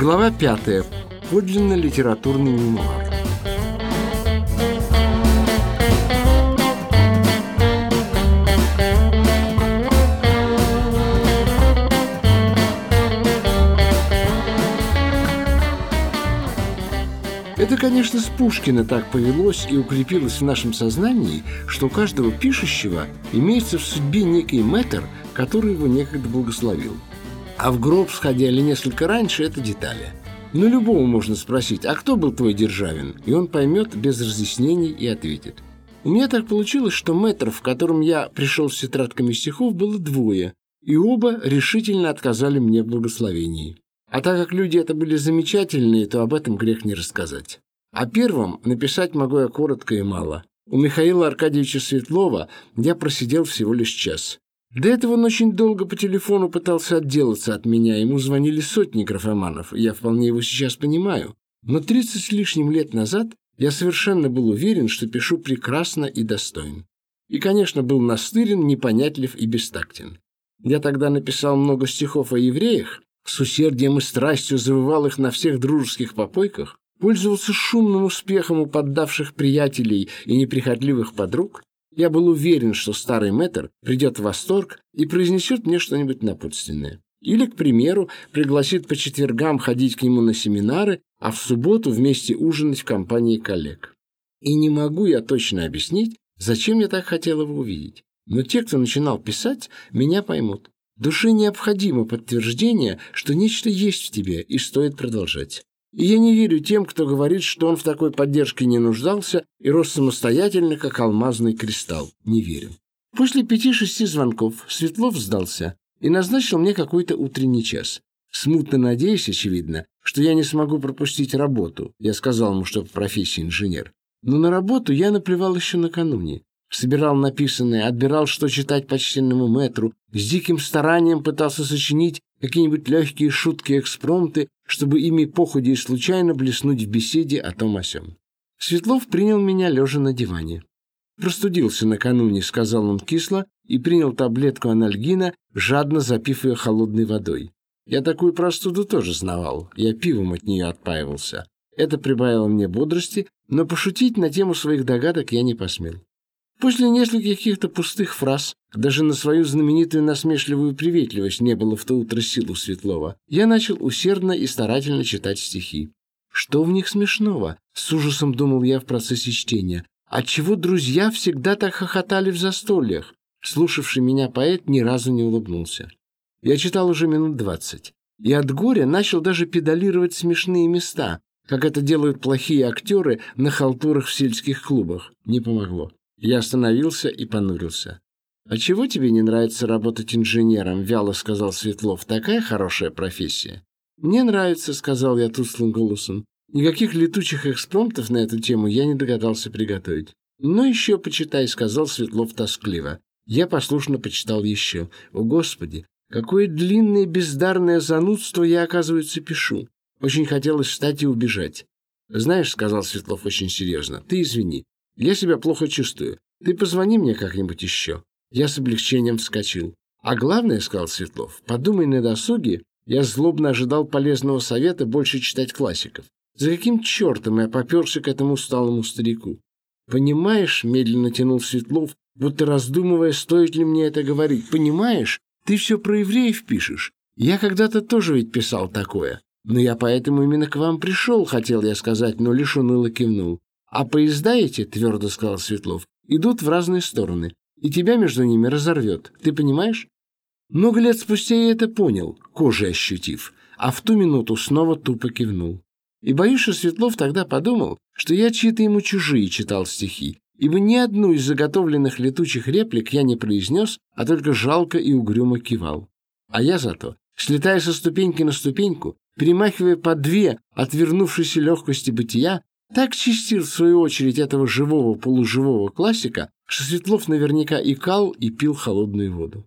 Глава пятая. Подлинно литературный мемуар. Это, конечно, с Пушкина так повелось и укрепилось в нашем сознании, что у каждого пишущего имеется в судьбе некий мэтр, который его некогда благословил. А в гроб сходили несколько раньше – это детали. Но любого можно спросить, а кто был твой Державин? И он поймет без разъяснений и ответит. У меня так получилось, что метров, в котором я пришел с тетрадками стихов, было двое, и оба решительно отказали мне в благословении. А так как люди это были замечательные, то об этом грех не рассказать. О первом написать могу я коротко и мало. У Михаила Аркадьевича Светлова я просидел всего лишь час. До этого он очень долго по телефону пытался отделаться от меня. Ему звонили сотни графоманов, я вполне его сейчас понимаю. Но 30 с лишним лет назад я совершенно был уверен, что пишу прекрасно и достойно. И, конечно, был настырен, непонятлив и бестактен. Я тогда написал много стихов о евреях, с усердием и страстью завывал их на всех дружеских попойках, пользовался шумным успехом у поддавших приятелей и неприхотливых подруг, я был уверен, что старый мэтр придет в восторг и произнесет мне что-нибудь напутственное. Или, к примеру, пригласит по четвергам ходить к нему на семинары, а в субботу вместе ужинать в компании коллег. И не могу я точно объяснить, зачем я так хотел его увидеть. Но те, кто начинал писать, меня поймут. Душе необходимо подтверждение, что нечто есть в тебе и стоит продолжать. И я не верю тем, кто говорит, что он в такой поддержке не нуждался и рос самостоятельно, как алмазный кристалл. Не верю. После пяти-шести звонков Светлов сдался и назначил мне какой-то утренний час. Смутно надеясь, очевидно, что я не смогу пропустить работу. Я сказал ему, что по профессии инженер. Но на работу я наплевал еще накануне. Собирал написанное, отбирал, что читать почтенному метру, с диким старанием пытался сочинить какие-нибудь легкие шутки-экспромты, чтобы ими походе и случайно блеснуть в беседе о том о сём. Светлов принял меня лежа на диване. «Простудился накануне», — сказал он кисло, и принял таблетку анальгина, жадно запив ее холодной водой. Я такую простуду тоже знавал, я пивом от нее отпаивался. Это прибавило мне бодрости, но пошутить на тему своих догадок я не посмел. После нескольких каких-то пустых фраз, даже на свою знаменитую насмешливую приветливость не было в то утро сил у Светлова, я начал усердно и старательно читать стихи. Что в них смешного? С ужасом думал я в процессе чтения. Отчего друзья всегда так хохотали в застольях? Слушавший меня поэт ни разу не улыбнулся. Я читал уже минут двадцать. И от горя начал даже педалировать смешные места, как это делают плохие актеры на халтурах в сельских клубах. Не помогло. Я остановился и понурился. «А чего тебе не нравится работать инженером?» — вяло сказал Светлов. «Такая хорошая профессия». «Мне нравится», — сказал я тусклым голосом. Никаких летучих экспромтов на эту тему я не догадался приготовить. «Ну еще почитай», — сказал Светлов тоскливо. Я послушно почитал еще. «О, Господи, какое длинное бездарное занудство я, оказывается, пишу. Очень хотелось встать и убежать». «Знаешь», — сказал Светлов очень серьезно, — «ты извини. Я себя плохо чувствую. Ты позвони мне как-нибудь еще». Я с облегчением вскочил. «А главное, — сказал Светлов, — подумай на досуге. Я злобно ожидал полезного совета больше читать классиков. За каким чертом я поперся к этому усталому старику? Понимаешь, — медленно тянул Светлов, будто раздумывая, стоит ли мне это говорить. Понимаешь, ты все про евреев пишешь. Я когда-то тоже ведь писал такое. Но я поэтому именно к вам пришел, хотел я сказать, но лишь уныло кивнул. А поезда эти, твердо сказал Светлов, идут в разные стороны, и тебя между ними разорвет. Ты понимаешь? Много лет спустя я это понял, кожей ощутив, а в ту минуту снова тупо кивнул. И боюсь, что Светлов тогда подумал, что я чьи-то ему чужие читал стихи, ибо ни одну из заготовленных летучих реплик я не произнес, а только жалко и угрюмо кивал. А я зато, слетая со ступеньки на ступеньку, перемахивая по две отвернувшейся легкости бытия, так чистил, в свою очередь, этого живого полуживого классика, что Светлов наверняка икал и пил холодную воду.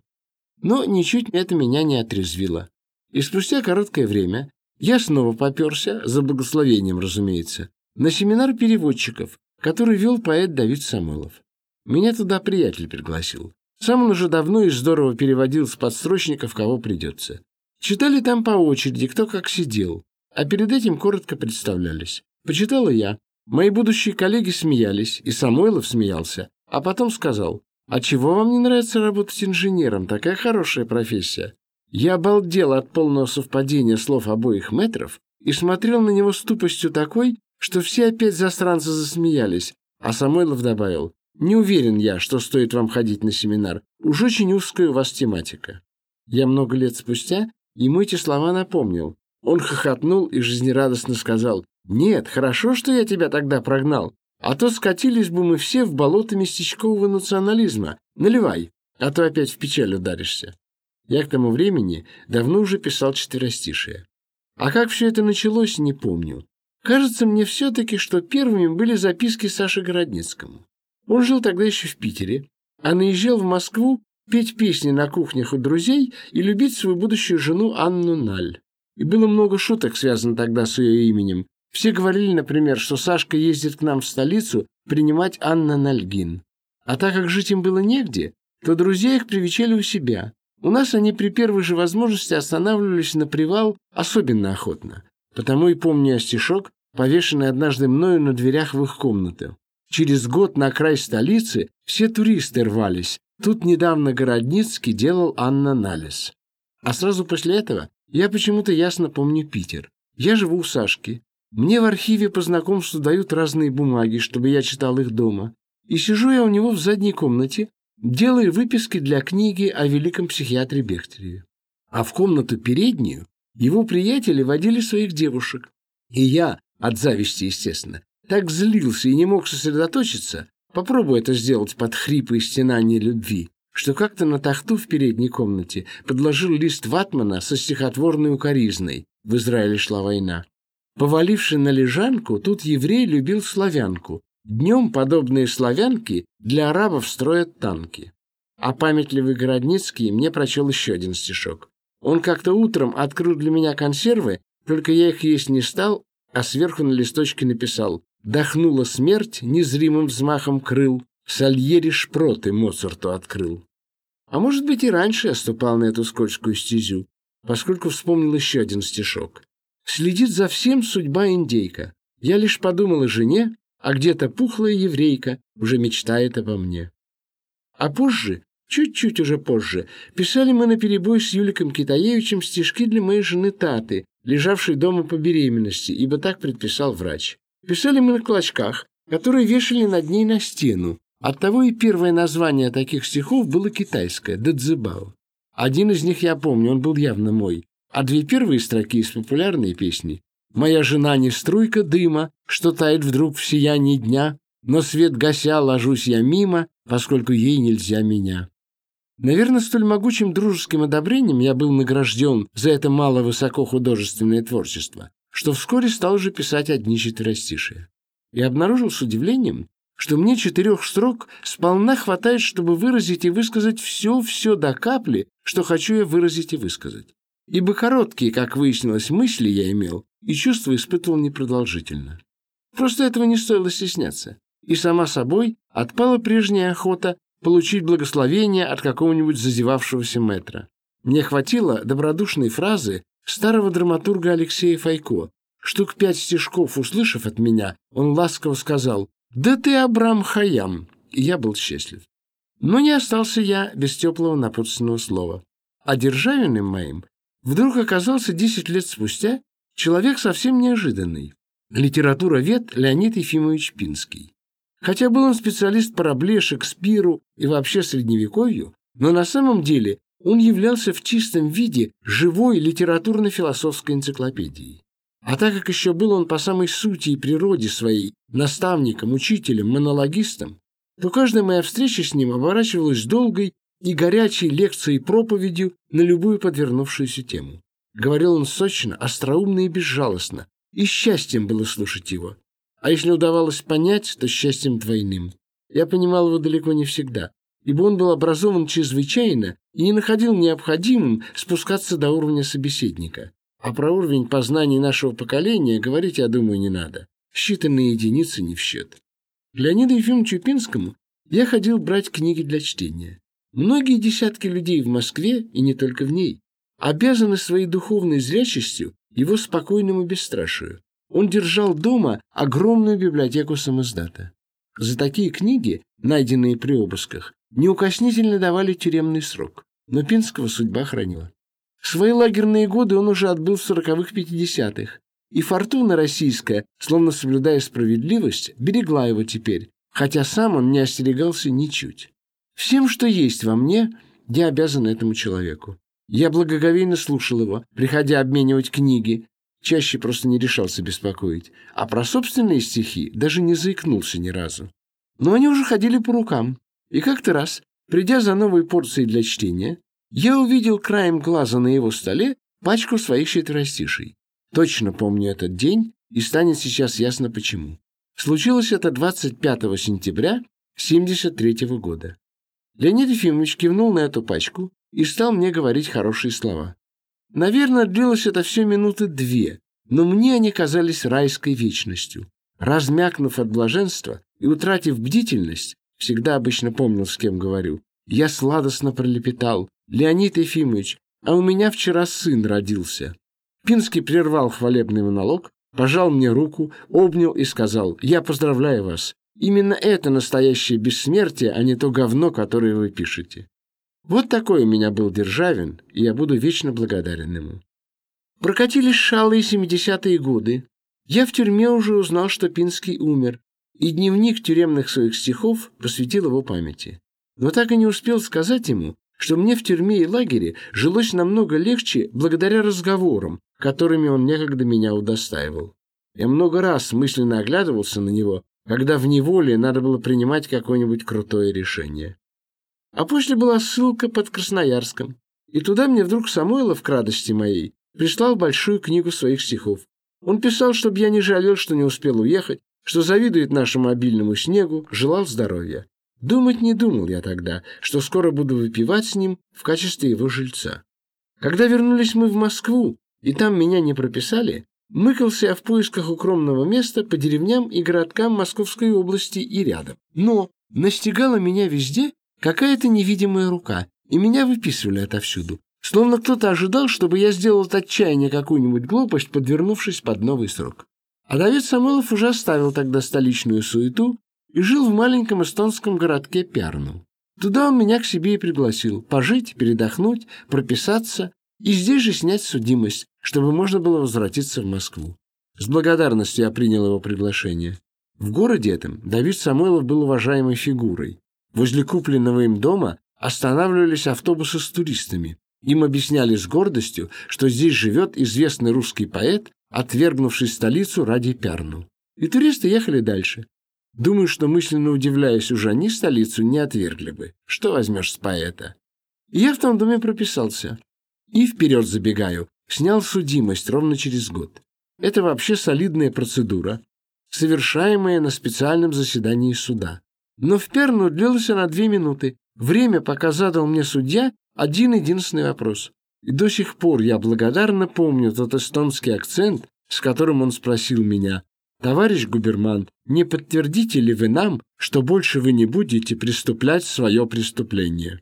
Но ничуть это меня не отрезвило. И спустя короткое время я снова поперся, за благословением, разумеется, на семинар переводчиков, который вел поэт Давид Самойлов. Меня туда приятель пригласил. Сам он уже давно и здорово переводил с подстрочников, кого придется. Читали там по очереди, кто как сидел. а перед этим коротко представлялись. Почитала я. Мои будущие коллеги смеялись, и Самойлов смеялся, а потом сказал, «А чего вам не нравится работать инженером? Такая хорошая профессия». Я обалдел от полного совпадения слов обоих метров и смотрел на него с тупостью такой, что все опять засранцы засмеялись, а Самойлов добавил, «Не уверен я, что стоит вам ходить на семинар. Уж очень узкая у вас тематика». Я много лет спустя ему эти слова напомнил. Он хохотнул и жизнерадостно сказал, «Нет, хорошо, что я тебя тогда прогнал, а то скатились бы мы все в болото местечкового национализма. Наливай, а то опять в печаль ударишься». Я к тому времени давно уже писал четверостишие. А как все это началось, не помню. Кажется мне все-таки, что первыми были записки Саши Городницкому. Он жил тогда еще в Питере, а наезжал в Москву петь песни на кухнях у друзей и любить свою будущую жену Анну Наль. И было много шуток, связанных тогда с ее именем. Все говорили, например, что Сашка ездит к нам в столицу принимать Анна Нальгин. А так как жить им было негде, то друзья их привечали у себя. У нас они при первой же возможности останавливались на привал особенно охотно. Потому и помню я стишок, повешенный однажды мною на дверях в их комнату. Через год на край столицы все туристы рвались. Тут недавно Городницкий делал Анна Налис. А сразу после этого я почему-то ясно помню Питер. Я живу у Сашки. Мне в архиве по знакомству дают разные бумаги, чтобы я читал их дома. И сижу я у него в задней комнате, делая выписки для книги о великом психиатре Бехтереве. А в комнату переднюю его приятели водили своих девушек. И я, от зависти, естественно, так злился и не мог сосредоточиться, попробуй это сделать под хрипы и стенания любви, что как-то на тахту в передней комнате подложил лист ватмана со стихотворной укоризной «В Израиле шла война». Поваливший на лежанку, тут еврей любил славянку, Днем подобные славянки для арабов строят танки. А памятливый Городницкий мне прочел еще один стишок. Он как-то утром открыл для меня консервы, только я их есть не стал, а сверху на листочке написал «Дохнула смерть незримым взмахом крыл, Сальери шпроты Моцарту открыл». А может быть и раньше я ступал на эту скользкую стезю, поскольку вспомнил еще один стишок. Следит за всем судьба индейка. Я лишь подумал о жене, а где-то пухлая еврейка уже мечтает обо мне. А позже, чуть-чуть уже позже, писали мы на перебой с Юликом Китаевичем стишки для моей жены Таты, лежавшей дома по беременности, ибо так предписал врач. Писали мы на клочках, которые вешали над ней на стену. Оттого и первое название таких стихов было китайское – «Дадзебао». Один из них я помню, он был явно мой, а две первые строки из популярной песни Моя жена не струйка дыма, что тает вдруг в сиянии дня, но свет гася ложусь я мимо, поскольку ей нельзя меня. Наверное, столь могучим дружеским одобрением я был награжден за это мало высоко художественное творчество, что вскоре стал уже писать одни четверостишие. И обнаружил с удивлением, что мне четырех строк сполна хватает, чтобы выразить и высказать все-все до капли, что хочу я выразить и высказать. Ибо короткие, как выяснилось, мысли я имел, и чувства испытывал непродолжительно. Просто этого не стоило стесняться. И сама собой отпала прежняя охота получить благословение от какого-нибудь зазевавшегося метра. Мне хватило добродушной фразы старого драматурга Алексея Файко. Штук пять стишков услышав от меня, он ласково сказал «Да ты Абрам Хаям!» И я был счастлив. Но не остался я без теплого напутственного слова. А державиным моим вдруг оказался десять лет спустя Человек совсем неожиданный. Литературовед Леонид Ефимович Пинский. Хотя был он специалист по Рабле, Шекспиру и вообще Средневековью, но на самом деле он являлся в чистом виде живой литературно-философской энциклопедией. А так как еще был он по самой сути и природе своей наставником, учителем, монологистом, то каждая моя встреча с ним оборачивалась долгой и горячей лекцией-проповедью на любую подвернувшуюся тему. Говорил он сочно, остроумно и безжалостно, и счастьем было слушать его. А если удавалось понять, то счастьем двойным. Я понимал его далеко не всегда, ибо он был образован чрезвычайно и не находил необходимым спускаться до уровня собеседника. А про уровень познаний нашего поколения говорить, я думаю, не надо. Считанные единицы не в счет. Леониду Ефимовичу Пинскому я ходил брать книги для чтения. Многие десятки людей в Москве, и не только в ней, обязаны своей духовной зрячестью его спокойному бесстрашию. Он держал дома огромную библиотеку самоздата. За такие книги, найденные при обысках, неукоснительно давали тюремный срок, но Пинского судьба хранила. В свои лагерные годы он уже отбыл в сороковых-пятидесятых, и фортуна российская, словно соблюдая справедливость, берегла его теперь, хотя сам он не остерегался ничуть. Всем, что есть во мне, я обязан этому человеку. Я благоговейно слушал его, приходя обменивать книги, чаще просто не решался беспокоить, а про собственные стихи даже не заикнулся ни разу. Но они уже ходили по рукам, и как-то раз, придя за новой порцией для чтения, я увидел краем глаза на его столе пачку своих четверостишей. Точно помню этот день, и станет сейчас ясно почему. Случилось это 25 сентября 73 года. Леонид Ефимович кивнул на эту пачку и стал мне говорить хорошие слова. Наверное, длилось это все минуты две, но мне они казались райской вечностью. Размякнув от блаженства и утратив бдительность, всегда обычно помнил, с кем говорю, я сладостно пролепетал. «Леонид Ефимович, а у меня вчера сын родился». Пинский прервал хвалебный монолог, пожал мне руку, обнял и сказал «Я поздравляю вас. Именно это настоящее бессмертие, а не то говно, которое вы пишете». Вот такой у меня был Державин, и я буду вечно благодарен ему. Прокатились шалые семидесятые годы. Я в тюрьме уже узнал, что Пинский умер, и дневник тюремных своих стихов посвятил его памяти. Но так и не успел сказать ему, что мне в тюрьме и лагере жилось намного легче благодаря разговорам, которыми он некогда меня удостаивал. Я много раз мысленно оглядывался на него, когда в неволе надо было принимать какое-нибудь крутое решение. А после была ссылка под Красноярском, и туда мне вдруг Самойлов к радости моей прислал большую книгу своих стихов. Он писал, чтобы я не жалел, что не успел уехать, что завидует нашему обильному снегу, желал здоровья. Думать не думал я тогда, что скоро буду выпивать с ним в качестве его жильца. Когда вернулись мы в Москву, и там меня не прописали, мыкался в поисках укромного места по деревням и городкам Московской области и рядом. Но настигала меня везде Какая-то невидимая рука, и меня выписывали отовсюду. Словно кто-то ожидал, чтобы я сделал от отчаяния какую-нибудь глупость, подвернувшись под новый срок. А Давид Самойлов уже оставил тогда столичную суету и жил в маленьком эстонском городке Пярну. Туда он меня к себе и пригласил пожить, передохнуть, прописаться и здесь же снять судимость, чтобы можно было возвратиться в Москву. С благодарностью я принял его приглашение. В городе этом Давид Самойлов был уважаемой фигурой. Возле купленного им дома останавливались автобусы с туристами. Им объясняли с гордостью, что здесь живет известный русский поэт, отвергнувший столицу ради Пярну. И туристы ехали дальше. Думаю, что мысленно удивляясь уже они столицу не отвергли бы. Что возьмешь с поэта? И я в том доме прописался. И вперед забегаю, снял судимость ровно через год. Это вообще солидная процедура, совершаемая на специальном заседании суда. Но в Перну длилась она две минуты. Время, пока задал мне судья один-единственный вопрос. И до сих пор я благодарно помню тот эстонский акцент, с которым он спросил меня, «Товарищ губерман, не подтвердите ли вы нам, что больше вы не будете преступлять свое преступление?»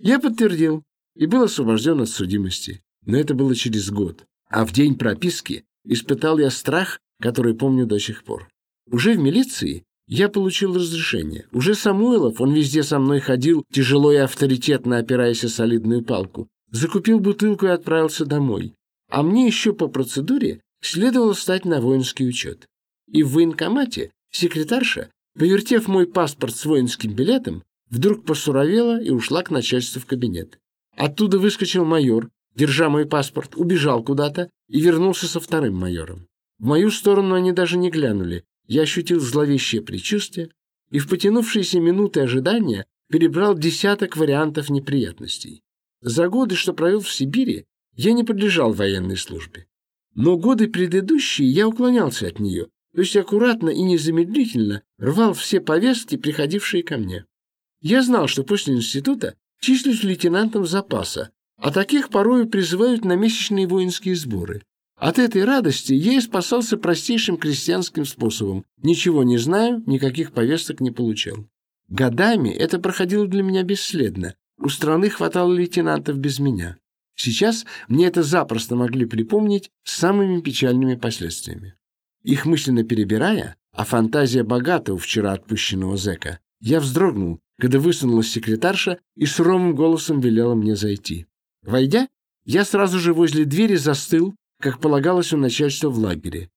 Я подтвердил и был освобожден от судимости. Но это было через год. А в день прописки испытал я страх, который помню до сих пор. Уже в милиции я получил разрешение. Уже Самойлов, он везде со мной ходил, тяжело и авторитетно опираясь о солидную палку. Закупил бутылку и отправился домой. А мне еще по процедуре следовало стать на воинский учет. И в военкомате секретарша, повертев мой паспорт с воинским билетом, вдруг посуровела и ушла к начальству в кабинет. Оттуда выскочил майор, держа мой паспорт, убежал куда-то и вернулся со вторым майором. В мою сторону они даже не глянули, я ощутил зловещее предчувствие и в потянувшиеся минуты ожидания перебрал десяток вариантов неприятностей. За годы, что провел в Сибири, я не подлежал военной службе. Но годы предыдущие я уклонялся от нее, то есть аккуратно и незамедлительно рвал все повестки, приходившие ко мне. Я знал, что после института числюсь лейтенантом запаса, а таких порою призывают на месячные воинские сборы. От этой радости я и спасался простейшим крестьянским способом. Ничего не знаю, никаких повесток не получал. Годами это проходило для меня бесследно. У страны хватало лейтенантов без меня. Сейчас мне это запросто могли припомнить с самыми печальными последствиями. Их мысленно перебирая, а фантазия богата у вчера отпущенного зэка, я вздрогнул, когда высунулась секретарша и суровым голосом велела мне зайти. Войдя, я сразу же возле двери застыл, как полагалось у начальства в лагере.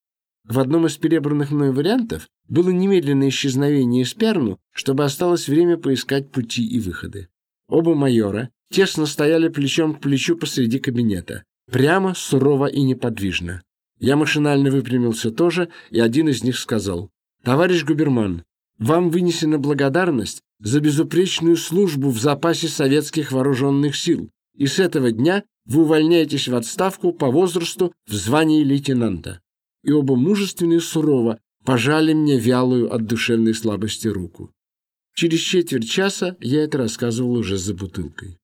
В одном из перебранных мной вариантов было немедленное исчезновение из Перну, чтобы осталось время поискать пути и выходы. Оба майора тесно стояли плечом к плечу посреди кабинета, прямо, сурово и неподвижно. Я машинально выпрямился тоже, и один из них сказал, «Товарищ губерман, вам вынесена благодарность за безупречную службу в запасе советских вооруженных сил, и с этого дня вы увольняетесь в отставку по возрасту в звании лейтенанта». И оба мужественно и сурово пожали мне вялую от душевной слабости руку. Через четверть часа я это рассказывал уже за бутылкой.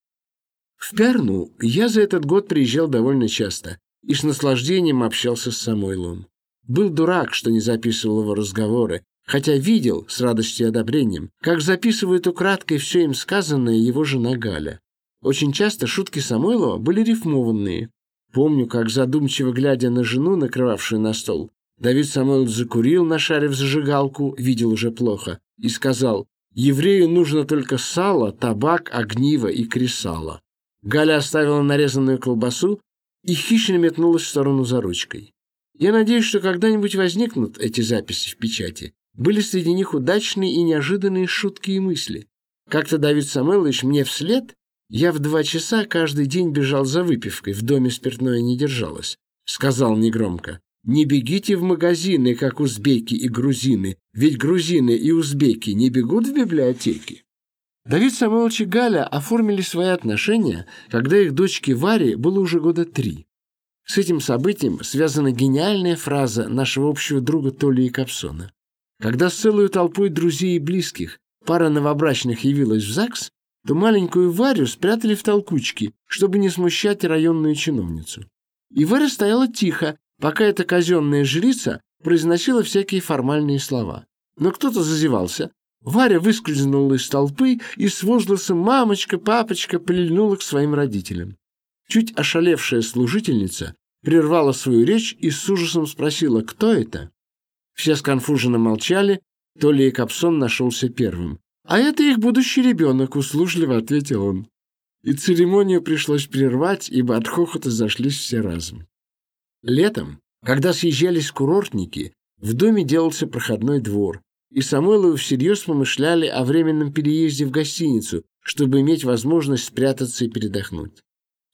В Перну я за этот год приезжал довольно часто и с наслаждением общался с Самойлом. Был дурак, что не записывал его разговоры, хотя видел с радостью и одобрением, как записывает украдкой все им сказанное его жена Галя. Очень часто шутки Самойлова были рифмованные. Помню, как задумчиво глядя на жену, накрывавшую на стол, Давид Самойлов закурил, нашарив зажигалку, видел уже плохо, и сказал, «Еврею нужно только сало, табак, огниво и кресало». Галя оставила нарезанную колбасу и хищно метнулась в сторону за ручкой. Я надеюсь, что когда-нибудь возникнут эти записи в печати. Были среди них удачные и неожиданные шутки и мысли. Как-то Давид Самойлович мне вслед, я в два часа каждый день бежал за выпивкой, в доме спиртное не держалось. Сказал негромко, не бегите в магазины, как узбеки и грузины, ведь грузины и узбеки не бегут в библиотеки. Давид Самойлович и Галя оформили свои отношения, когда их дочке Варе было уже года три. С этим событием связана гениальная фраза нашего общего друга Толи Капсона. Когда с целой толпой друзей и близких пара новобрачных явилась в ЗАГС, то маленькую Варю спрятали в толкучке, чтобы не смущать районную чиновницу. И Варя стояла тихо, пока эта казенная жрица произносила всякие формальные слова. Но кто-то зазевался, Варя выскользнула из толпы и с возгласом «мамочка, папочка» прильнула к своим родителям. Чуть ошалевшая служительница прервала свою речь и с ужасом спросила «кто это?». Все сконфуженно молчали, то ли Капсон нашелся первым. «А это их будущий ребенок», — услужливо ответил он. И церемонию пришлось прервать, ибо от хохота зашлись все разом. Летом, когда съезжались курортники, в доме делался проходной двор, и Самойловы всерьез помышляли о временном переезде в гостиницу, чтобы иметь возможность спрятаться и передохнуть.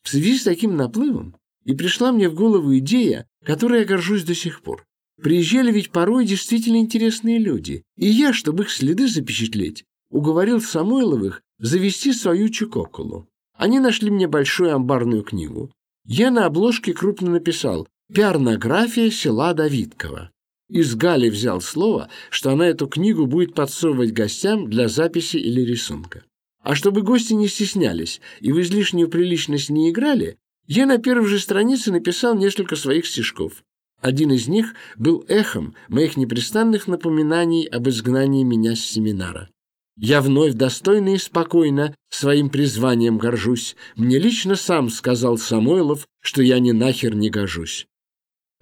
В связи с таким наплывом и пришла мне в голову идея, которой я горжусь до сих пор. Приезжали ведь порой действительно интересные люди, и я, чтобы их следы запечатлеть, уговорил Самойловых завести свою чекоколу. Они нашли мне большую амбарную книгу. Я на обложке крупно написал «Пиарнография села Давидково». Из Гали взял слово, что она эту книгу будет подсовывать гостям для записи или рисунка. А чтобы гости не стеснялись и в излишнюю приличность не играли, я на первой же странице написал несколько своих стишков. Один из них был эхом моих непрестанных напоминаний об изгнании меня с семинара. Я вновь достойно и спокойно своим призванием горжусь. Мне лично сам сказал Самойлов, что я ни нахер не гожусь.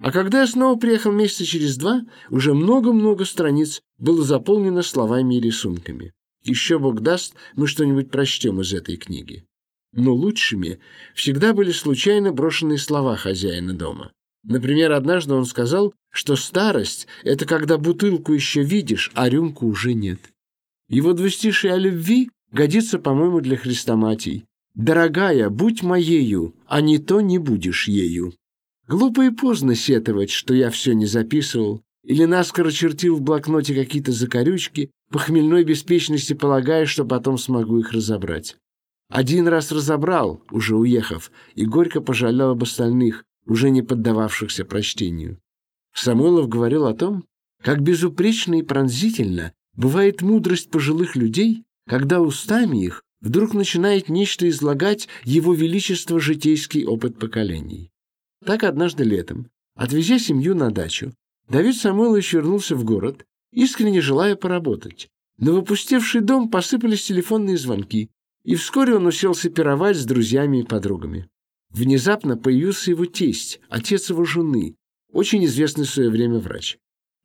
А когда я снова приехал месяца через два, уже много-много страниц было заполнено словами и рисунками. Еще Бог даст, мы что-нибудь прочтем из этой книги. Но лучшими всегда были случайно брошенные слова хозяина дома. Например, однажды он сказал, что старость — это когда бутылку еще видишь, а рюмку уже нет. Его двустишие о любви годится, по-моему, для хрестоматий. «Дорогая, будь моею, а не то не будешь ею». Глупо и поздно сетовать, что я все не записывал, или наскоро чертил в блокноте какие-то закорючки, по хмельной беспечности полагая, что потом смогу их разобрать. Один раз разобрал, уже уехав, и горько пожалел об остальных, уже не поддававшихся прочтению. Самойлов говорил о том, как безупречно и пронзительно бывает мудрость пожилых людей, когда устами их вдруг начинает нечто излагать его величество житейский опыт поколений. Так однажды летом, отвезя семью на дачу, Давид Самойлович вернулся в город, искренне желая поработать. Но в опустевший дом посыпались телефонные звонки, и вскоре он уселся пировать с друзьями и подругами. Внезапно появился его тесть, отец его жены, очень известный в свое время врач.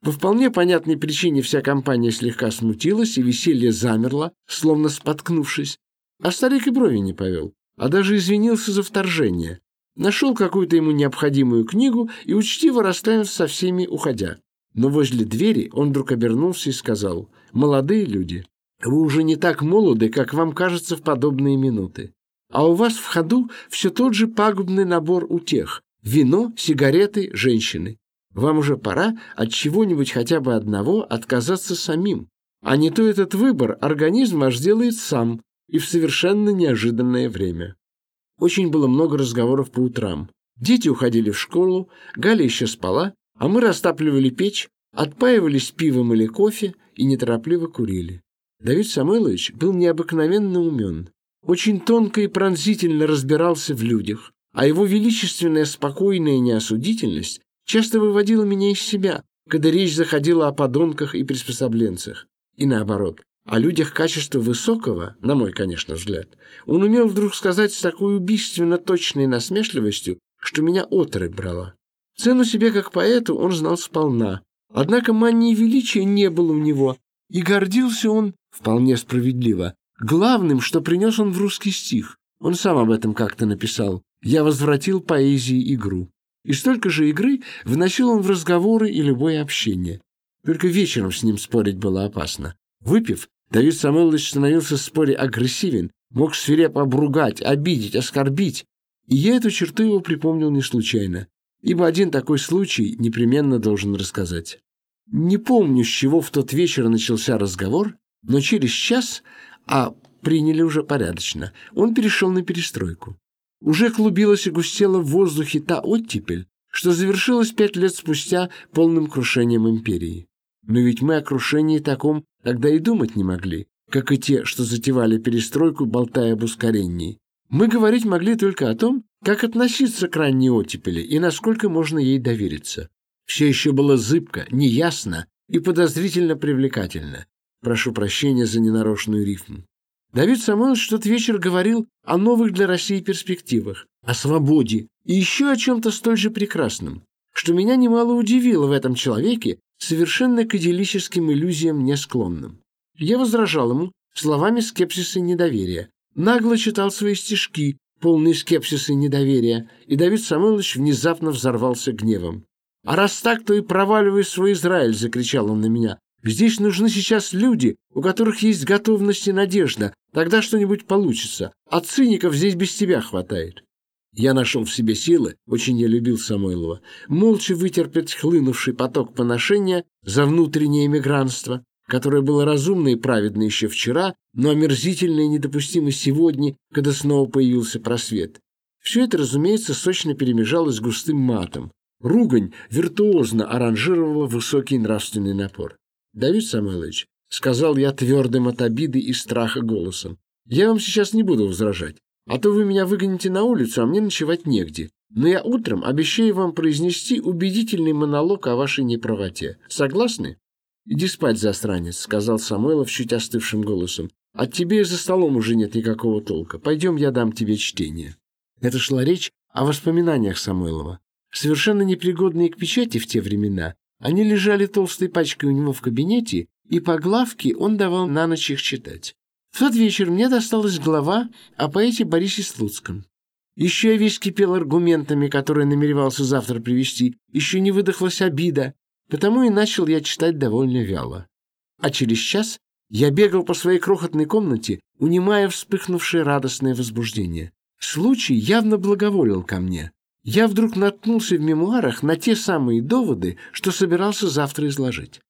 По вполне понятной причине вся компания слегка смутилась, и веселье замерло, словно споткнувшись. А старик и брови не повел, а даже извинился за вторжение. Нашел какую-то ему необходимую книгу и учтиво расставился со всеми, уходя. Но возле двери он вдруг обернулся и сказал, «Молодые люди, вы уже не так молоды, как вам кажется в подобные минуты. А у вас в ходу все тот же пагубный набор утех – вино, сигареты, женщины. Вам уже пора от чего-нибудь хотя бы одного отказаться самим. А не то этот выбор организм ваш делает сам и в совершенно неожиданное время. Очень было много разговоров по утрам. Дети уходили в школу, Галя еще спала, а мы растапливали печь, отпаивались пивом или кофе и неторопливо курили. Давид Самойлович был необыкновенно умен, очень тонко и пронзительно разбирался в людях, а его величественная спокойная неосудительность часто выводила меня из себя, когда речь заходила о подонках и приспособленцах. И наоборот, о людях качества высокого, на мой, конечно, взгляд, он умел вдруг сказать с такой убийственно точной насмешливостью, что меня оторопь брала. Цену себе как поэту он знал сполна, однако мании величия не было у него, и гордился он, вполне справедливо, главным, что принес он в русский стих. Он сам об этом как-то написал. «Я возвратил поэзии игру». И столько же игры вносил он в разговоры и любое общение. Только вечером с ним спорить было опасно. Выпив, Давид Самойлович становился в споре агрессивен, мог свирепо обругать, обидеть, оскорбить. И я эту черту его припомнил не случайно, ибо один такой случай непременно должен рассказать. Не помню, с чего в тот вечер начался разговор, но через час, а приняли уже порядочно, он перешел на перестройку. Уже клубилась и густела в воздухе та оттепель, что завершилась пять лет спустя полным крушением империи. Но ведь мы о крушении таком тогда и думать не могли, как и те, что затевали перестройку, болтая об ускорении. Мы говорить могли только о том, как относиться к ранней оттепели и насколько можно ей довериться. Все еще было зыбко, неясно и подозрительно привлекательно. Прошу прощения за ненарочную рифму. Давид Самойлович тот вечер говорил о новых для России перспективах, о свободе и еще о чем-то столь же прекрасном, что меня немало удивило в этом человеке, совершенно к идиллическим иллюзиям не склонным. Я возражал ему словами скепсиса и недоверия, нагло читал свои стишки, полные скепсиса и недоверия, и Давид Самойлович внезапно взорвался гневом. «А раз так, то и проваливай свой Израиль!» — закричал он на меня. «Здесь нужны сейчас люди, у которых есть готовность и надежда. Тогда что-нибудь получится. А циников здесь без тебя хватает». Я нашел в себе силы, очень я любил Самойлова, молча вытерпеть хлынувший поток поношения за внутреннее эмигрантство, которое было разумно и праведно еще вчера, но омерзительно и недопустимо сегодня, когда снова появился просвет. Все это, разумеется, сочно перемежалось густым матом. Ругань виртуозно аранжировала высокий нравственный напор. «Давид Самойлович», — сказал я твердым от обиды и страха голосом, — «я вам сейчас не буду возражать. А то вы меня выгоните на улицу, а мне ночевать негде. Но я утром обещаю вам произнести убедительный монолог о вашей неправоте. Согласны? Иди спать, застранец, сказал Самойлов чуть остывшим голосом. От тебе за столом уже нет никакого толка. Пойдем, я дам тебе чтение. Это шла речь о воспоминаниях Самойлова. Совершенно непригодные к печати в те времена, они лежали толстой пачкой у него в кабинете, и по главке он давал на ночь их читать. В тот вечер мне досталась глава о поэте Борисе Слуцком. Еще я весь кипел аргументами, которые намеревался завтра привести, еще не выдохлась обида, потому и начал я читать довольно вяло. А через час я бегал по своей крохотной комнате, унимая вспыхнувшее радостное возбуждение. Случай явно благоволил ко мне. Я вдруг наткнулся в мемуарах на те самые доводы, что собирался завтра изложить.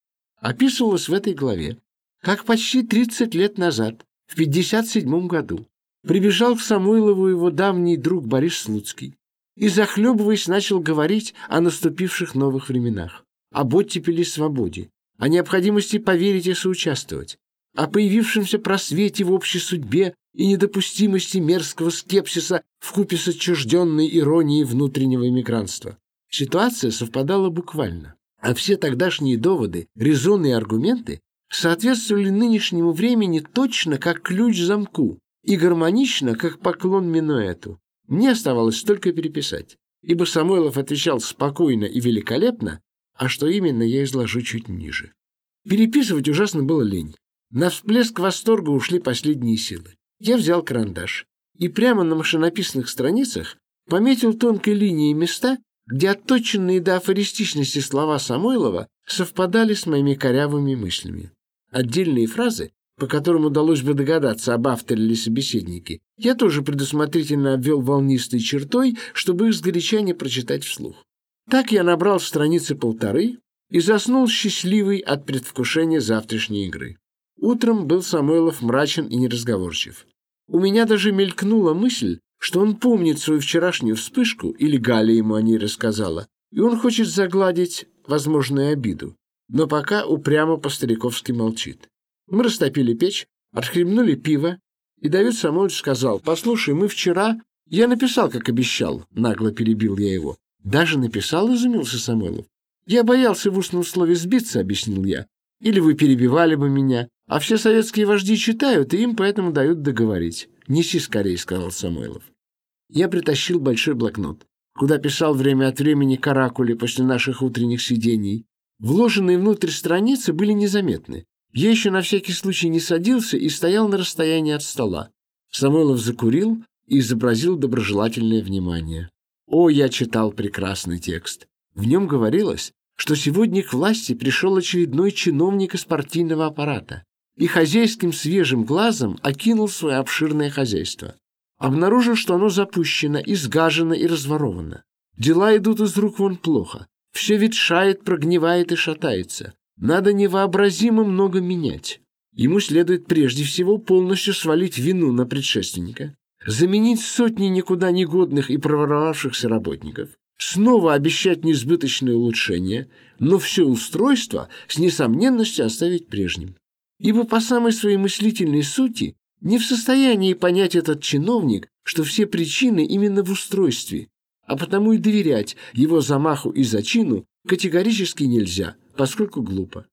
Описывалось в этой главе, как почти 30 лет назад в 57 году прибежал к Самойлову его давний друг Борис Слуцкий и, захлебываясь, начал говорить о наступивших новых временах, об оттепели свободе, о необходимости поверить и соучаствовать, о появившемся просвете в общей судьбе и недопустимости мерзкого скепсиса вкупе с отчужденной иронией внутреннего эмигрантства. Ситуация совпадала буквально, а все тогдашние доводы, резонные аргументы соответствовали нынешнему времени точно как ключ замку и гармонично, как поклон минуэту. Мне оставалось только переписать, ибо Самойлов отвечал спокойно и великолепно, а что именно, я изложу чуть ниже. Переписывать ужасно было лень. На всплеск восторга ушли последние силы. Я взял карандаш и прямо на машинописных страницах пометил тонкой линией места, где отточенные до афористичности слова Самойлова совпадали с моими корявыми мыслями. Отдельные фразы, по которым удалось бы догадаться об авторе или собеседнике, я тоже предусмотрительно обвел волнистой чертой, чтобы их сгоряча не прочитать вслух. Так я набрал страницы полторы и заснул счастливый от предвкушения завтрашней игры. Утром был Самойлов мрачен и неразговорчив. У меня даже мелькнула мысль, что он помнит свою вчерашнюю вспышку, или Галя ему о ней рассказала, и он хочет загладить возможную обиду, но пока упрямо по-стариковски молчит. Мы растопили печь, отхлебнули пиво, и Давид Самойлович сказал, «Послушай, мы вчера...» «Я написал, как обещал», — нагло перебил я его. «Даже написал?» — изумился Самойлов. «Я боялся в устном слове сбиться», — объяснил я. «Или вы перебивали бы меня, а все советские вожди читают, и им поэтому дают договорить. Неси скорее», — сказал Самойлов. Я притащил большой блокнот, куда писал время от времени каракули после наших утренних сидений. Вложенные внутрь страницы были незаметны. Я еще на всякий случай не садился и стоял на расстоянии от стола. Самойлов закурил и изобразил доброжелательное внимание. О, я читал прекрасный текст. В нем говорилось, что сегодня к власти пришел очередной чиновник из партийного аппарата и хозяйским свежим глазом окинул свое обширное хозяйство обнаружил, что оно запущено, изгажено и разворовано. Дела идут из рук вон плохо. Все ветшает, прогнивает и шатается. Надо невообразимо много менять. Ему следует прежде всего полностью свалить вину на предшественника, заменить сотни никуда негодных и проворовавшихся работников, снова обещать несбыточные улучшения, но все устройство с несомненностью оставить прежним. Ибо по самой своей мыслительной сути не в состоянии понять этот чиновник, что все причины именно в устройстве, а потому и доверять его замаху и зачину категорически нельзя, поскольку глупо.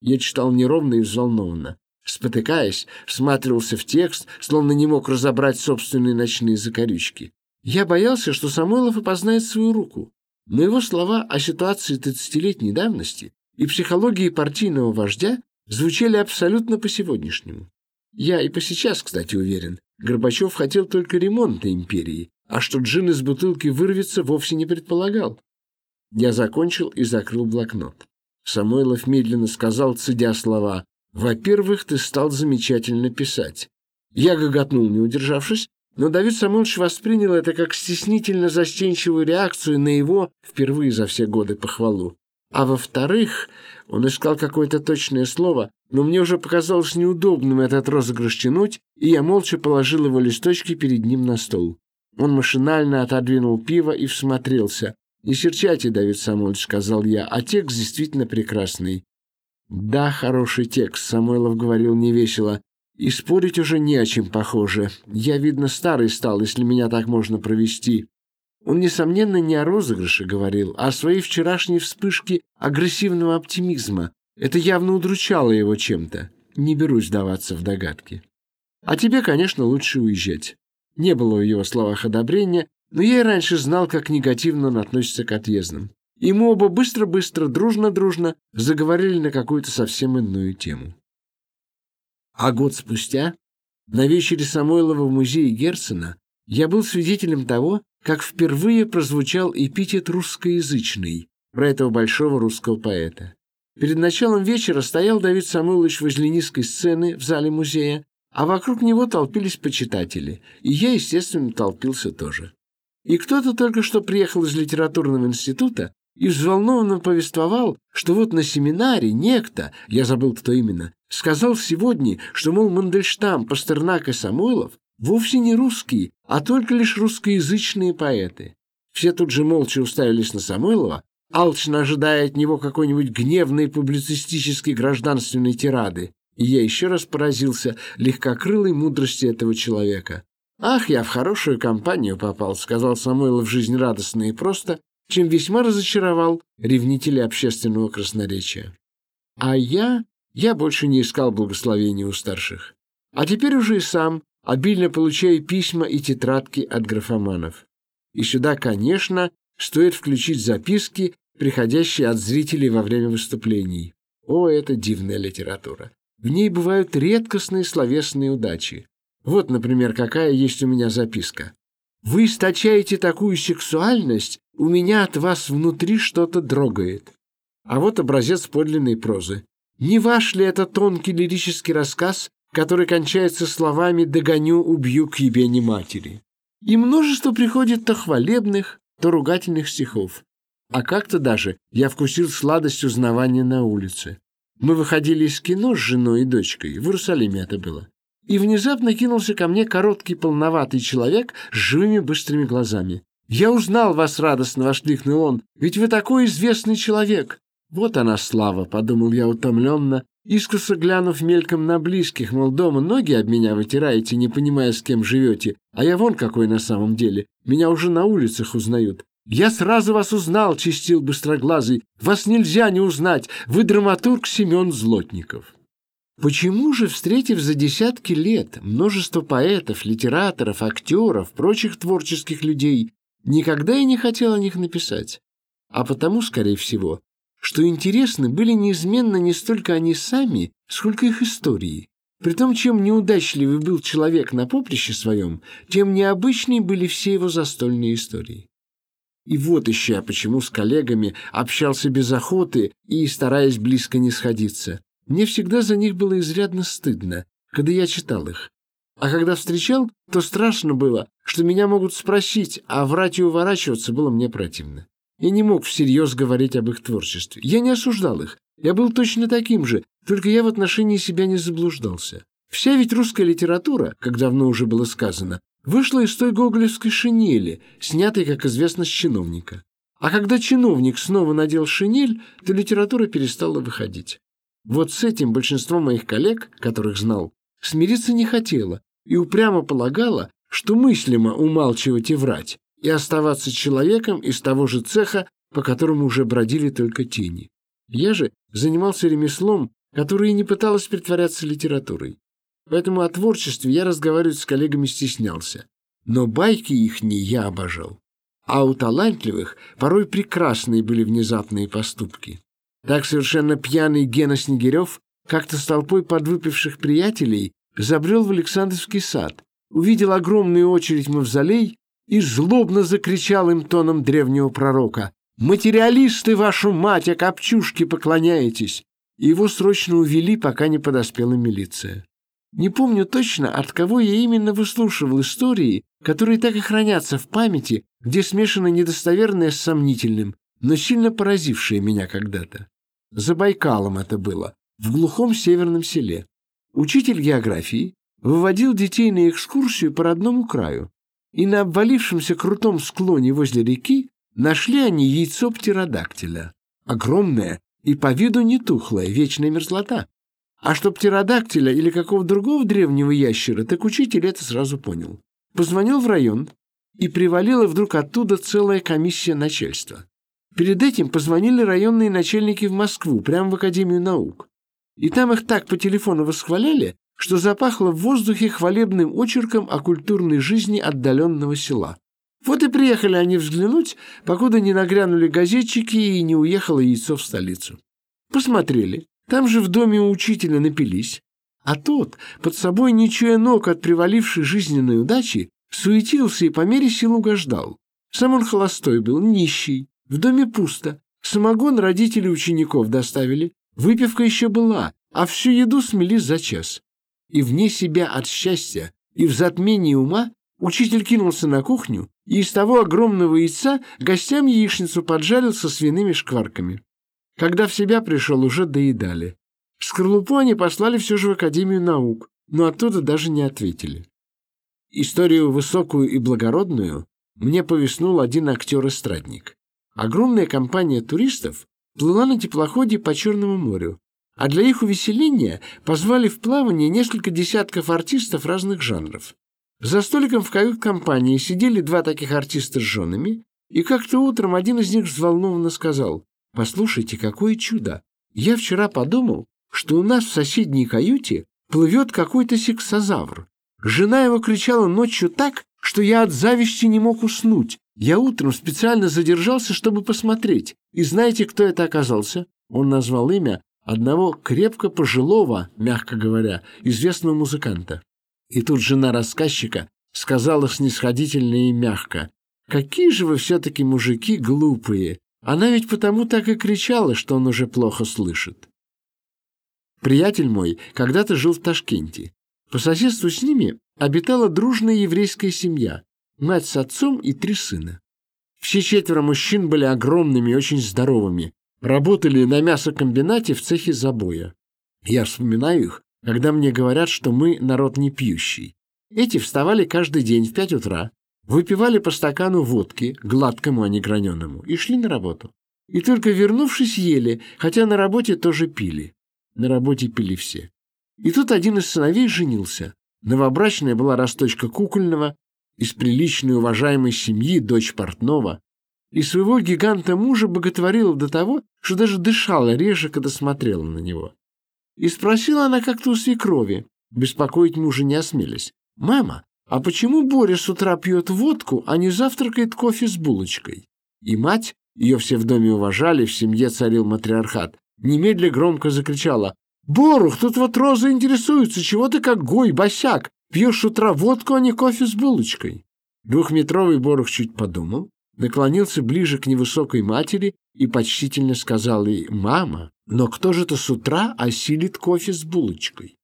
Я читал неровно и взволнованно. Спотыкаясь, всматривался в текст, словно не мог разобрать собственные ночные закорючки. Я боялся, что Самойлов опознает свою руку, но его слова о ситуации тридцатилетней давности и психологии партийного вождя звучали абсолютно по-сегодняшнему. Я и по сейчас, кстати, уверен, Горбачев хотел только ремонта империи, а что джин из бутылки вырвется, вовсе не предполагал. Я закончил и закрыл блокнот. Самойлов медленно сказал, цедя слова, «Во-первых, ты стал замечательно писать». Я гоготнул, не удержавшись, но Давид Самойлович воспринял это как стеснительно застенчивую реакцию на его, впервые за все годы, похвалу. А во-вторых, он искал какое-то точное слово, но мне уже показалось неудобным этот розыгрыш тянуть, и я молча положил его листочки перед ним на стол. Он машинально отодвинул пиво и всмотрелся. «Не серчайте, Давид Самойлович», — сказал я, — «а текст действительно прекрасный». «Да, хороший текст», — Самойлов говорил невесело. «И спорить уже не о чем, похоже. Я, видно, старый стал, если меня так можно провести. Он, несомненно, не о розыгрыше говорил, а о своей вчерашней вспышке агрессивного оптимизма. Это явно удручало его чем-то. Не берусь сдаваться в догадки. А тебе, конечно, лучше уезжать. Не было в его словах одобрения, но я и раньше знал, как негативно он относится к отъездам. И мы оба быстро-быстро, дружно-дружно заговорили на какую-то совсем иную тему. А год спустя, на вечере Самойлова в музее Герцена, я был свидетелем того, как впервые прозвучал эпитет русскоязычный про этого большого русского поэта. Перед началом вечера стоял Давид Самойлович возле низкой сцены в зале музея, а вокруг него толпились почитатели, и я, естественно, толпился тоже. И кто-то только что приехал из литературного института и взволнованно повествовал, что вот на семинаре некто, я забыл, кто именно, сказал сегодня, что, мол, Мандельштам, Пастернак и Самойлов вовсе не русские, а только лишь русскоязычные поэты. Все тут же молча уставились на Самойлова, алчно ожидая от него какой-нибудь гневной публицистической гражданственной тирады. И я еще раз поразился легкокрылой мудрости этого человека. «Ах, я в хорошую компанию попал», — сказал Самойлов жизнерадостно и просто, чем весьма разочаровал ревнителей общественного красноречия. А я... я больше не искал благословения у старших. А теперь уже и сам обильно получая письма и тетрадки от графоманов. И сюда, конечно, стоит включить записки, приходящие от зрителей во время выступлений. О, это дивная литература. В ней бывают редкостные словесные удачи. Вот, например, какая есть у меня записка. «Вы источаете такую сексуальность, у меня от вас внутри что-то дрогает». А вот образец подлинной прозы. Не ваш ли это тонкий лирический рассказ, который кончается словами «догоню, убью к ебени матери»? И множество приходит то хвалебных, то ругательных стихов. А как-то даже я вкусил сладость узнавания на улице. Мы выходили из кино с женой и дочкой, в Иерусалиме это было. И внезапно кинулся ко мне короткий полноватый человек с живыми быстрыми глазами. «Я узнал вас радостно!» — воскликнул он. «Ведь вы такой известный человек!» «Вот она слава!» — подумал я утомленно, искоса глянув мельком на близких, мол, дома ноги об меня вытираете, не понимая, с кем живете, а я вон какой на самом деле. Меня уже на улицах узнают. «Я сразу вас узнал», — чистил быстроглазый. «Вас нельзя не узнать. Вы драматург Семен Злотников». Почему же, встретив за десятки лет множество поэтов, литераторов, актеров, прочих творческих людей, никогда и не хотел о них написать? А потому, скорее всего, что интересны были неизменно не столько они сами, сколько их истории. Притом, чем неудачливый был человек на поприще своем, тем необычнее были все его застольные истории. И вот еще почему с коллегами общался без охоты и стараясь близко не сходиться. Мне всегда за них было изрядно стыдно, когда я читал их. А когда встречал, то страшно было, что меня могут спросить, а врать и уворачиваться было мне противно. Я не мог всерьез говорить об их творчестве. Я не осуждал их. Я был точно таким же, только я в отношении себя не заблуждался. Вся ведь русская литература, как давно уже было сказано, вышла из той гоголевской шинели, снятой, как известно, с чиновника. А когда чиновник снова надел шинель, то литература перестала выходить. Вот с этим большинство моих коллег, которых знал, смириться не хотела и упрямо полагала, что мыслимо умалчивать и врать, и оставаться человеком из того же цеха, по которому уже бродили только тени. Я же занимался ремеслом, которое и не пыталось притворяться литературой. Поэтому о творчестве я разговаривать с коллегами стеснялся. Но байки их не я обожал. А у талантливых порой прекрасные были внезапные поступки. Так совершенно пьяный Гена Снегирев как-то с толпой подвыпивших приятелей забрел в Александровский сад, увидел огромную очередь мавзолей и злобно закричал им тоном древнего пророка «Материалисты, вашу мать, а копчушке поклоняетесь!» И его срочно увели, пока не подоспела милиция. Не помню точно, от кого я именно выслушивал истории, которые так и хранятся в памяти, где смешано недостоверное с сомнительным, но сильно поразившее меня когда-то. За Байкалом это было, в глухом северном селе. Учитель географии выводил детей на экскурсию по родному краю, и на обвалившемся крутом склоне возле реки нашли они яйцо птеродактиля. Огромное и по виду не тухлое, вечная мерзлота. А что птеродактиля или какого другого древнего ящера, так учитель это сразу понял. Позвонил в район, и привалила вдруг оттуда целая комиссия начальства. Перед этим позвонили районные начальники в Москву, прямо в Академию наук. И там их так по телефону восхваляли, что запахло в воздухе хвалебным очерком о культурной жизни отдаленного села. Вот и приехали они взглянуть, покуда не нагрянули газетчики и не уехало яйцо в столицу. Посмотрели, там же в доме у учителя напились. А тот, под собой не чуя ног от привалившей жизненной удачи, суетился и по мере сил угождал. Сам он холостой был, нищий, в доме пусто. Самогон родители учеников доставили, выпивка еще была, а всю еду смели за час. И вне себя от счастья и в затмении ума учитель кинулся на кухню и из того огромного яйца гостям яичницу поджарил со свиными шкварками. Когда в себя пришел, уже доедали. Скорлупу они послали все же в Академию наук, но оттуда даже не ответили. Историю высокую и благородную мне повеснул один актер-эстрадник. Огромная компания туристов плыла на теплоходе по Черному морю, а для их увеселения позвали в плавание несколько десятков артистов разных жанров. За столиком в кают-компании сидели два таких артиста с женами, и как-то утром один из них взволнованно сказал, Послушайте, какое чудо! Я вчера подумал, что у нас в соседней каюте плывет какой-то сексозавр. Жена его кричала ночью так, что я от зависти не мог уснуть. Я утром специально задержался, чтобы посмотреть. И знаете, кто это оказался? Он назвал имя одного крепко пожилого, мягко говоря, известного музыканта. И тут жена рассказчика сказала снисходительно и мягко, «Какие же вы все-таки мужики глупые! Она ведь потому так и кричала, что он уже плохо слышит». Приятель мой когда-то жил в Ташкенте. По соседству с ними обитала дружная еврейская семья, мать с отцом и три сына. Все четверо мужчин были огромными и очень здоровыми, работали на мясокомбинате в цехе забоя. Я вспоминаю их, когда мне говорят, что мы народ не пьющий. Эти вставали каждый день в пять утра, выпивали по стакану водки, гладкому, а не граненому, и шли на работу. И только вернувшись, ели, хотя на работе тоже пили. На работе пили все. И тут один из сыновей женился. Новобрачная была росточка кукольного, из приличной уважаемой семьи, дочь портного. И своего гиганта мужа боготворила до того, что даже дышала реже, когда смотрела на него. И спросила она как-то у свекрови, беспокоить мужа не осмелись. «Мама, а почему Боря с утра пьет водку, а не завтракает кофе с булочкой?» И мать, ее все в доме уважали, в семье царил матриархат, немедля громко закричала. «Борух, тут вот Роза интересуется, чего ты как гой, босяк, пьешь с утра водку, а не кофе с булочкой?» Двухметровый Борух чуть подумал, наклонился ближе к невысокой матери и почтительно сказал ей «Мама, но кто же-то с утра осилит кофе с булочкой?»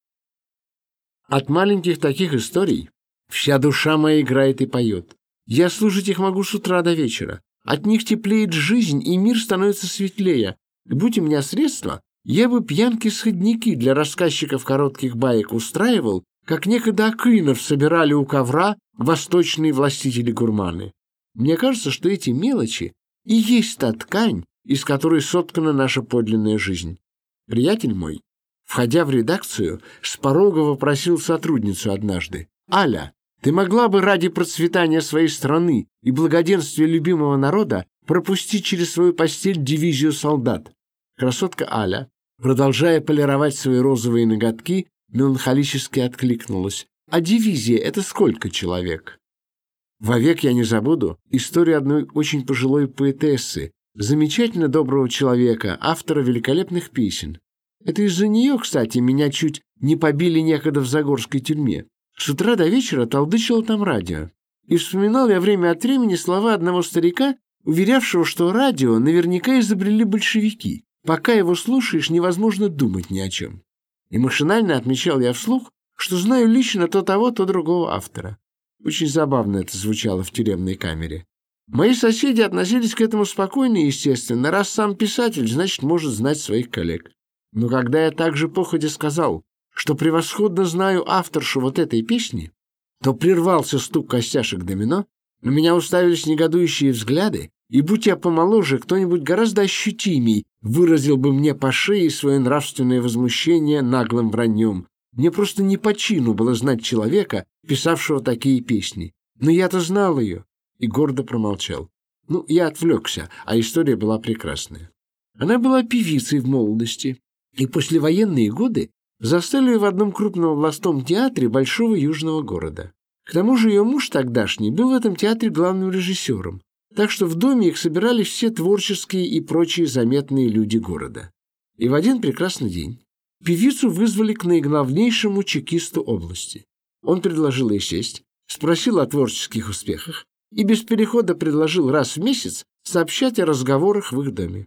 От маленьких таких историй вся душа моя играет и поет. Я слушать их могу с утра до вечера. От них теплеет жизнь, и мир становится светлее. Будь у меня средства, я бы пьянки-сходники для рассказчиков коротких баек устраивал, как некогда акинов собирали у ковра восточные властители-гурманы. Мне кажется, что эти мелочи и есть та ткань, из которой соткана наша подлинная жизнь. Приятель мой, входя в редакцию, с порога вопросил сотрудницу однажды. «Аля, ты могла бы ради процветания своей страны и благоденствия любимого народа пропустить через свою постель дивизию солдат?» Красотка Аля, продолжая полировать свои розовые ноготки, меланхолически откликнулась. «А дивизия — это сколько человек?» Вовек я не забуду историю одной очень пожилой поэтессы, замечательно доброго человека, автора великолепных песен. Это из-за нее, кстати, меня чуть не побили некогда в Загорской тюрьме. С утра до вечера толдычило там радио. И вспоминал я время от времени слова одного старика, уверявшего, что радио наверняка изобрели большевики. Пока его слушаешь, невозможно думать ни о чем. И машинально отмечал я вслух, что знаю лично то того, то другого автора. Очень забавно это звучало в тюремной камере. Мои соседи относились к этому спокойно и естественно. Раз сам писатель, значит, может знать своих коллег. Но когда я также походя сказал, что превосходно знаю авторшу вот этой песни, то прервался стук костяшек домино, на меня уставились негодующие взгляды, и, будь я помоложе, кто-нибудь гораздо ощутимей выразил бы мне по шее свое нравственное возмущение наглым враньем, мне просто не по чину было знать человека, писавшего такие песни. Но я-то знал ее и гордо промолчал. Ну, я отвлекся, а история была прекрасная. Она была певицей в молодости, и послевоенные годы застали в одном крупном властном театре большого южного города. К тому же ее муж тогдашний был в этом театре главным режиссером, так что в доме их собирались все творческие и прочие заметные люди города. И в один прекрасный день Певицу вызвали к наиглавнейшему чекисту области. Он предложил ей сесть, спросил о творческих успехах и без перехода предложил раз в месяц сообщать о разговорах в их доме.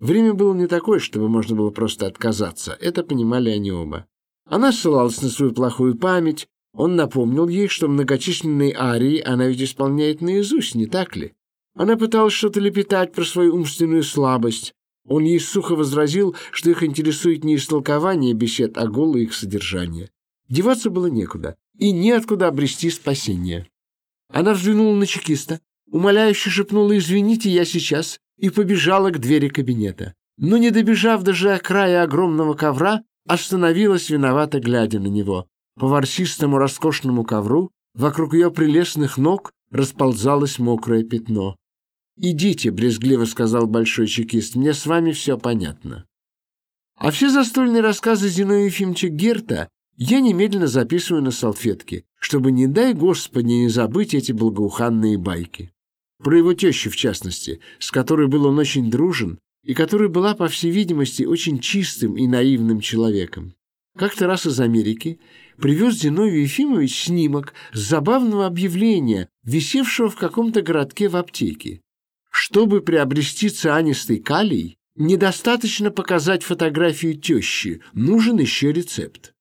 Время было не такое, чтобы можно было просто отказаться, это понимали они оба. Она ссылалась на свою плохую память, он напомнил ей, что многочисленные арии она ведь исполняет наизусть, не так ли? Она пыталась что-то лепетать про свою умственную слабость, он ей сухо возразил, что их интересует не истолкование бесед, а голое их содержание. Деваться было некуда, и неоткуда обрести спасение. Она взглянула на чекиста, умоляюще шепнула «Извините, я сейчас», и побежала к двери кабинета. Но, не добежав даже края огромного ковра, остановилась виновато, глядя на него. По ворсистому роскошному ковру вокруг ее прелестных ног расползалось мокрое пятно. «Идите», — брезгливо сказал большой чекист, — «мне с вами все понятно». А все застольные рассказы Зиновия Ефимовича Герта я немедленно записываю на салфетке, чтобы, не дай Господи, не забыть эти благоуханные байки. Про его тещу, в частности, с которой был он очень дружен, и которая была, по всей видимости, очень чистым и наивным человеком. Как-то раз из Америки привез Зиновий Ефимович снимок с забавного объявления, висевшего в каком-то городке в аптеке. Чтобы приобрести цианистый калий, недостаточно показать фотографию тещи, нужен еще рецепт.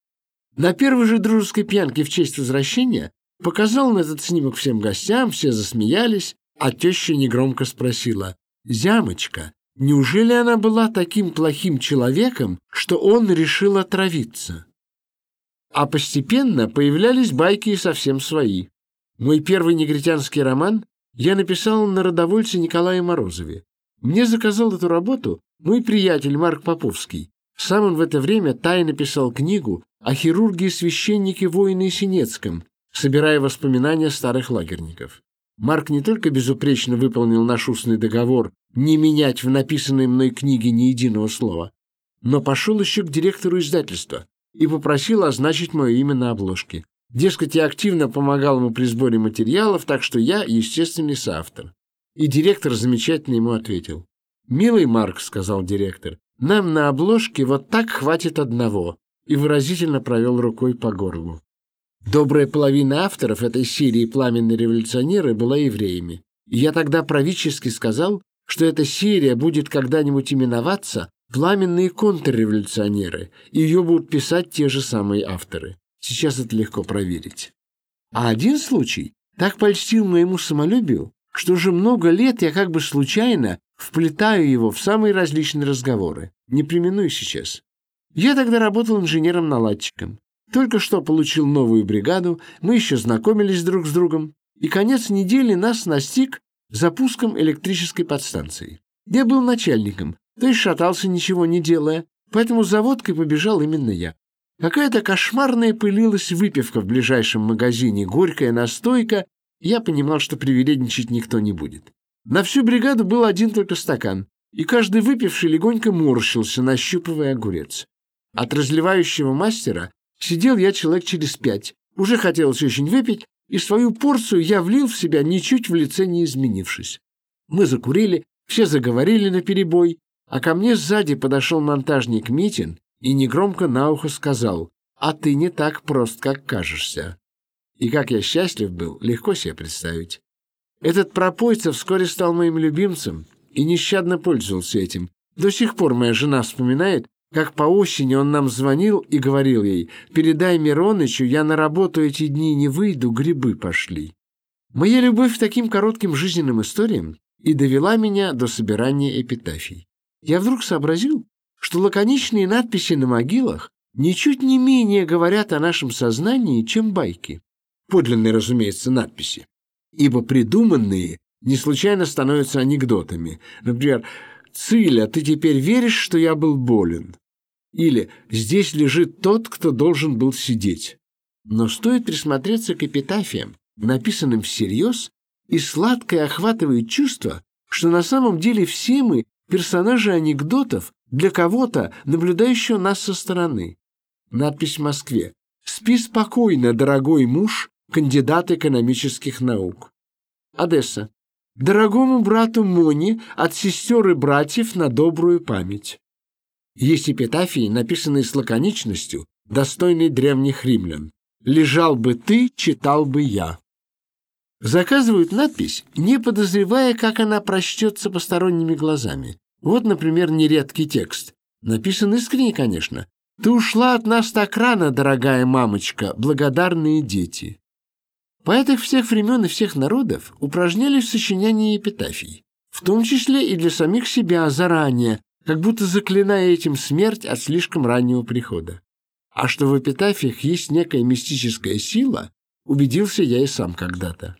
На первой же дружеской пьянке в честь возвращения показал он этот снимок всем гостям, все засмеялись, а теща негромко спросила, «Зямочка, неужели она была таким плохим человеком, что он решил отравиться?» А постепенно появлялись байки и совсем свои. Мой первый негритянский роман я написал на родовольце Николае Морозове. Мне заказал эту работу мой приятель Марк Поповский. Сам он в это время тайно писал книгу о хирурге священнике воине Синецком, собирая воспоминания старых лагерников. Марк не только безупречно выполнил наш устный договор не менять в написанной мной книге ни единого слова, но пошел еще к директору издательства и попросил означить мое имя на обложке. Дескать, я активно помогал ему при сборе материалов, так что я естественный соавтор. И директор замечательно ему ответил. «Милый Марк», — сказал директор, — «нам на обложке вот так хватит одного и выразительно провел рукой по горлу. Добрая половина авторов этой серии «Пламенные революционеры» была евреями. И я тогда правительски сказал, что эта серия будет когда-нибудь именоваться «Пламенные контрреволюционеры», и ее будут писать те же самые авторы. Сейчас это легко проверить. А один случай так польстил моему самолюбию, что уже много лет я как бы случайно вплетаю его в самые различные разговоры. Не применую сейчас. Я тогда работал инженером-наладчиком. Только что получил новую бригаду, мы еще знакомились друг с другом, и конец недели нас настиг запуском электрической подстанции. Я был начальником, то есть шатался ничего не делая, поэтому заводкой побежал именно я. Какая-то кошмарная пылилась выпивка в ближайшем магазине, горькая настойка, я понимал, что привередничать никто не будет. На всю бригаду был один только стакан, и каждый выпивший легонько морщился, нащупывая огурец. От разливающего мастера сидел я человек через пять. Уже хотелось очень выпить, и свою порцию я влил в себя, ничуть в лице не изменившись. Мы закурили, все заговорили наперебой, а ко мне сзади подошел монтажник Митин и негромко на ухо сказал «А ты не так прост, как кажешься». И как я счастлив был, легко себе представить. Этот пропойца вскоре стал моим любимцем и нещадно пользовался этим. До сих пор моя жена вспоминает, как по осени он нам звонил и говорил ей, «Передай Миронычу, я на работу эти дни не выйду, грибы пошли». Моя любовь к таким коротким жизненным историям и довела меня до собирания эпитафий. Я вдруг сообразил, что лаконичные надписи на могилах ничуть не менее говорят о нашем сознании, чем байки. Подлинные, разумеется, надписи. Ибо придуманные не случайно становятся анекдотами. Например, Циля, ты теперь веришь, что я был болен? Или здесь лежит тот, кто должен был сидеть. Но стоит присмотреться к эпитафиям, написанным всерьез, и сладкое охватывает чувство, что на самом деле все мы персонажи анекдотов для кого-то, наблюдающего нас со стороны. Надпись в Москве. «Спи спокойно, дорогой муж, кандидат экономических наук». Одесса дорогому брату Мони от сестер и братьев на добрую память. Есть эпитафии, написанные с лаконичностью, достойной древних римлян. «Лежал бы ты, читал бы я». Заказывают надпись, не подозревая, как она прочтется посторонними глазами. Вот, например, нередкий текст. Написан искренне, конечно. «Ты ушла от нас так рано, дорогая мамочка, благодарные дети». Поэты всех времен и всех народов упражнялись в сочинении эпитафий, в том числе и для самих себя заранее, как будто заклиная этим смерть от слишком раннего прихода. А что в эпитафиях есть некая мистическая сила, убедился я и сам когда-то.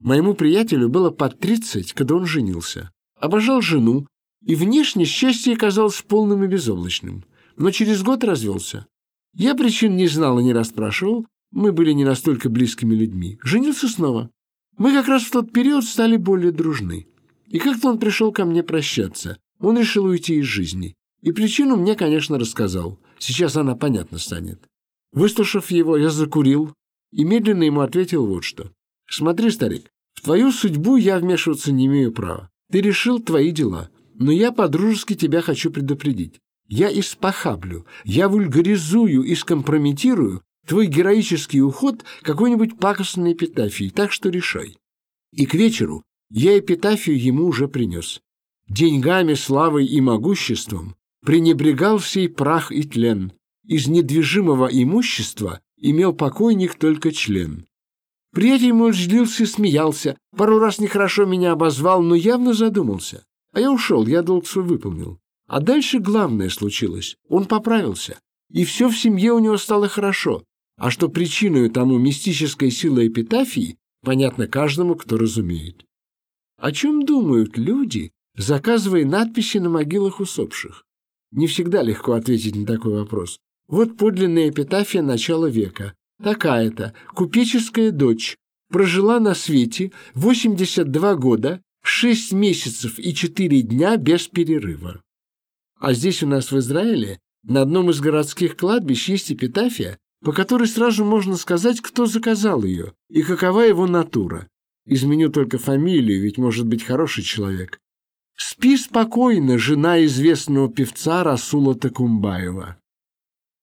Моему приятелю было под тридцать, когда он женился. Обожал жену, и внешне счастье казалось полным и безоблачным, но через год развелся. Я причин не знал и не расспрашивал, мы были не настолько близкими людьми. Женился снова. Мы как раз в тот период стали более дружны. И как-то он пришел ко мне прощаться. Он решил уйти из жизни. И причину мне, конечно, рассказал. Сейчас она понятна станет. Выслушав его, я закурил и медленно ему ответил вот что. «Смотри, старик, в твою судьбу я вмешиваться не имею права. Ты решил твои дела, но я по-дружески тебя хочу предупредить. Я испохаблю, я вульгаризую и скомпрометирую твой героический уход какой-нибудь пакостной эпитафией, так что решай. И к вечеру я эпитафию ему уже принес. Деньгами, славой и могуществом пренебрегал сей прах и тлен. Из недвижимого имущества имел покойник только член. При этом он злился и смеялся, пару раз нехорошо меня обозвал, но явно задумался. А я ушел, я долг свой выполнил. А дальше главное случилось. Он поправился, и все в семье у него стало хорошо. А что причиной тому мистической силы эпитафии, понятно каждому, кто разумеет. О чем думают люди, заказывая надписи на могилах усопших? Не всегда легко ответить на такой вопрос. Вот подлинная эпитафия начала века. Такая-то, купеческая дочь, прожила на свете 82 года, 6 месяцев и 4 дня без перерыва. А здесь у нас в Израиле на одном из городских кладбищ есть эпитафия, по которой сразу можно сказать, кто заказал ее и какова его натура. Изменю только фамилию, ведь может быть хороший человек. Спи спокойно, жена известного певца Расула Такумбаева.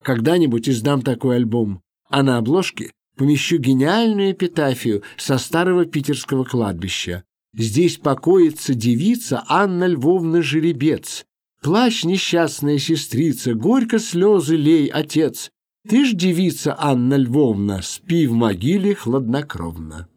Когда-нибудь издам такой альбом, а на обложке помещу гениальную эпитафию со старого питерского кладбища. Здесь покоится девица Анна Львовна Жеребец. Плачь, несчастная сестрица, горько слезы лей, отец. Ты ж девица Анна Львовна, спи в могиле хладнокровно.